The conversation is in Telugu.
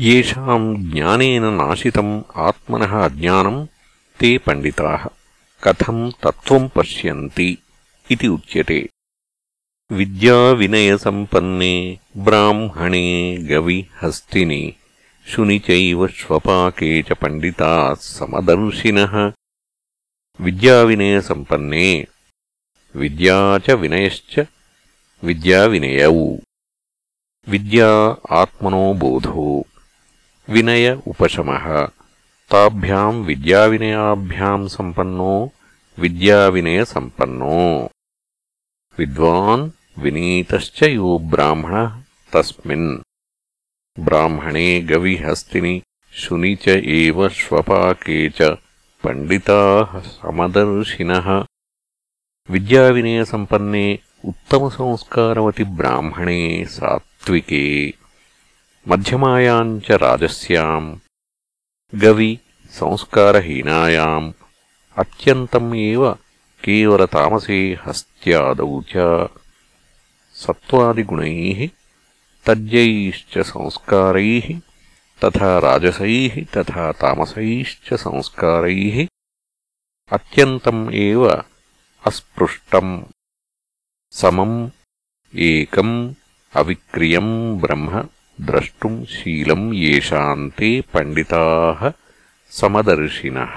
येषाम् ज्ञानेन नाशितम् आत्मनः अज्ञानम् ते पण्डिताः कथम् तत्त्वम् पश्यन्ति इति उच्यते विद्याविनयसम्पन्ने ब्राह्मणे गविहस्तिनि शुनि चैव श्वपाके च पण्डिताः समदर्शिनः विद्याविनयसम्पन्ने विद्या च विनयश्च विद्याविनयौ विद्या आत्मनो बोधो వినయ ఉపశమ. తాభ్యాం విద్యా వినయాభ్యాం సంపన్నో విద్యా వినయ సంపన్నో. విద్వాన్ వినీతశ్చ యో బ్రాహ్మణ తస్మిన్. బ్రాహ్మణే గవిహస్తిని శుని చ ఏవ శ్వపాకే చ పండితాః సమదర్శినः. విద్యావినయసంపన్నే ఉత్తమసంస్కారవతి బ్రాహ్మణే సాత్వికే. मध्यमायाम् च राजस्याम् गवि संस्कारहीनायाम् अत्यन्तम् एव केवलतामसे हस्त्यादौ च सत्त्वादिगुणैः तज्जैश्च संस्कारैः तथा राजसैः तथा तामसैश्च संस्कारैः अत्यन्तम् एव अस्पृष्टम्। समम् एकम् अविक्रियम् ब्रह्म द्रष्टुम् शीलम् येषाम् ते पण्डिताः समदर्शिनः